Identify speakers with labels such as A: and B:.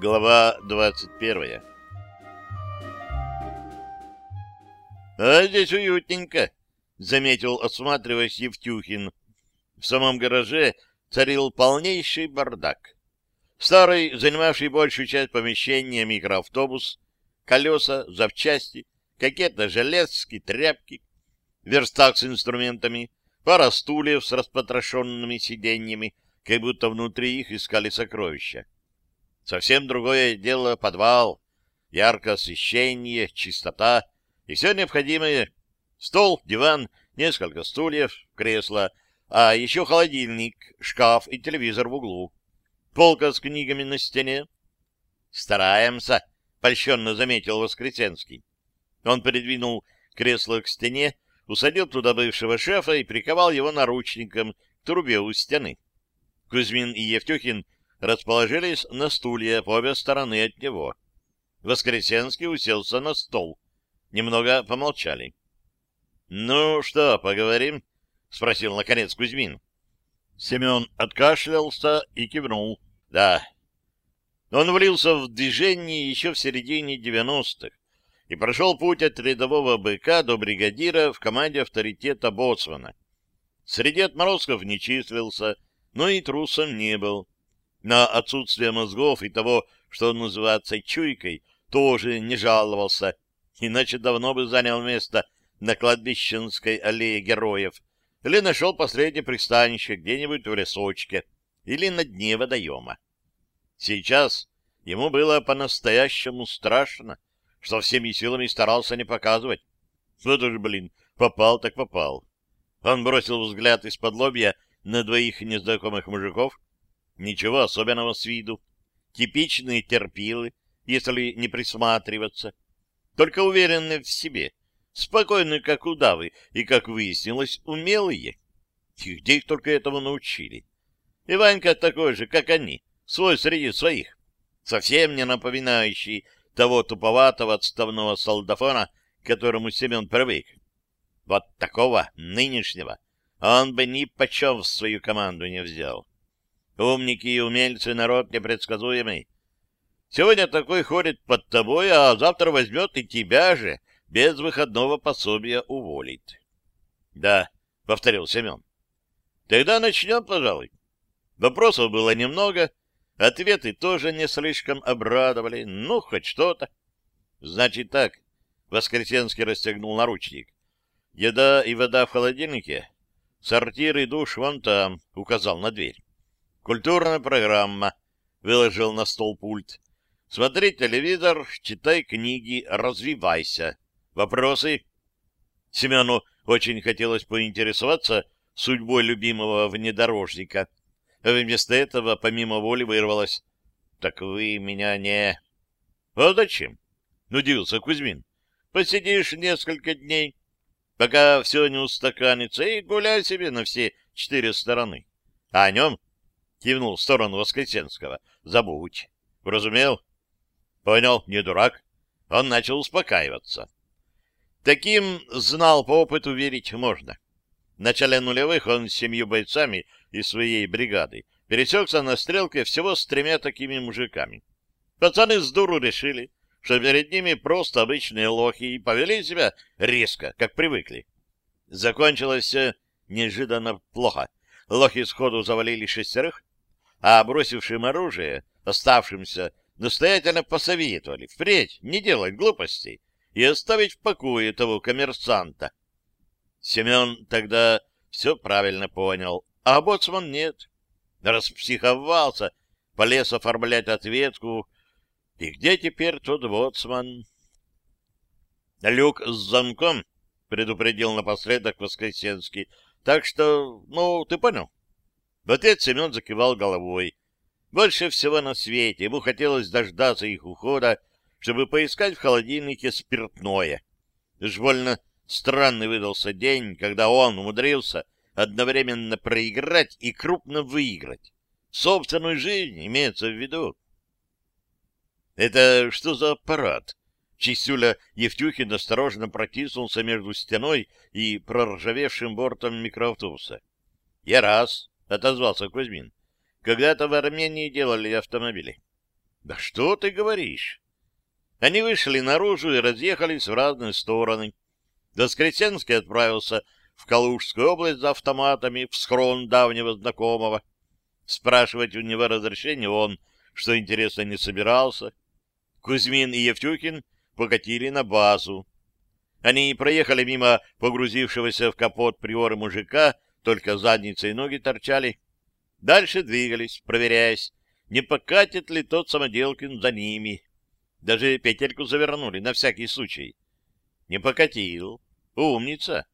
A: Глава двадцать первая «А здесь уютненько», — заметил, осматриваясь Евтюхин. В самом гараже царил полнейший бардак. Старый, занимавший большую часть помещения микроавтобус, колеса, запчасти, какие-то железки, тряпки, верстак с инструментами, пара стульев с распотрошенными сиденьями, как будто внутри их искали сокровища. Совсем другое дело подвал, яркое освещение, чистота и все необходимое. Стол, диван, несколько стульев, кресло, а еще холодильник, шкаф и телевизор в углу. Полка с книгами на стене. «Стараемся», — польщенно заметил Воскресенский. Он передвинул кресло к стене, усадил туда бывшего шефа и приковал его наручником к трубе у стены. Кузьмин и Евтюхин расположились на стулья по обе стороны от него. Воскресенский уселся на стол. Немного помолчали. — Ну что, поговорим? — спросил, наконец, Кузьмин. Семен откашлялся и кивнул. — Да. Он влился в движение еще в середине девяностых и прошел путь от рядового быка до бригадира в команде авторитета боцмана. Среди отморозков не числился, но и трусом не был. На отсутствие мозгов и того, что называется чуйкой, тоже не жаловался, иначе давно бы занял место на кладбищенской аллее героев или нашел последнее пристанище где-нибудь в лесочке или на дне водоема. Сейчас ему было по-настоящему страшно, что всеми силами старался не показывать. Вот же, блин, попал так попал. Он бросил взгляд из-под лобья на двоих незнакомых мужиков. Ничего особенного с виду. Типичные терпилы, если не присматриваться. Только уверенные в себе. Спокойные, как удавы, и, как выяснилось, умелые. И где их только этому научили? И Ванька такой же, как они, свой среди своих. Совсем не напоминающий того туповатого отставного солдафона, к которому Семен привык. Вот такого нынешнего он бы ни почем в свою команду не взял. Умники и умельцы — народ непредсказуемый. Сегодня такой ходит под тобой, а завтра возьмет и тебя же без выходного пособия уволит. — Да, — повторил Семен. — Тогда начнем, пожалуй. Вопросов было немного, ответы тоже не слишком обрадовали, ну, хоть что-то. — Значит так, — Воскресенский расстегнул наручник. — Еда и вода в холодильнике, Сортир и душ вон там, — указал на дверь. Культурная программа, — выложил на стол пульт. Смотри телевизор, читай книги, развивайся. Вопросы? Семену очень хотелось поинтересоваться судьбой любимого внедорожника. А вместо этого, помимо воли, вырвалось. — Так вы меня не... — А зачем? — удивился Кузьмин. — Посидишь несколько дней, пока все не устаканится, и гуляй себе на все четыре стороны. А о нем, — кивнул в сторону Воскресенского, — забудь. Вразумел? — Понял, не дурак. Он начал успокаиваться. Таким, знал по опыту, верить можно. В начале нулевых он с семью бойцами из своей бригады пересекся на стрелке всего с тремя такими мужиками. Пацаны с дуру решили, что перед ними просто обычные лохи, и повели себя резко, как привыкли. Закончилось все неожиданно плохо. Лохи сходу завалили шестерых, а бросившим оружие, оставшимся, настоятельно посоветовали впредь не делать глупостей и оставить в покое того коммерсанта. Семен тогда все правильно понял, а боцман нет. Распсиховался, полез оформлять ответку, и где теперь тот боцман? Люк с замком, предупредил напоследок Воскресенский. Так что, ну, ты понял? В ответ Семен закивал головой. Больше всего на свете ему хотелось дождаться их ухода, чтобы поискать в холодильнике спиртное. Уж больно странный выдался день, когда он умудрился одновременно проиграть и крупно выиграть. Собственную жизнь имеется в виду. Это что за аппарат? Чистюля Евтюхин осторожно протиснулся между стеной и проржавевшим бортом микроавтобуса. — Я раз, — отозвался Кузьмин. — Когда-то в Армении делали автомобили. Да что ты говоришь? Они вышли наружу и разъехались в разные стороны. Воскресенский отправился в Калужскую область за автоматами, в схрон давнего знакомого. Спрашивать у него разрешения он, что интересно, не собирался. Кузьмин и Евтюхин покатили на базу. Они проехали мимо погрузившегося в капот приора мужика, только задница и ноги торчали. Дальше двигались, проверяясь, не покатит ли тот Самоделкин за ними. Даже петельку завернули, на всякий случай. Не покатил. Умница.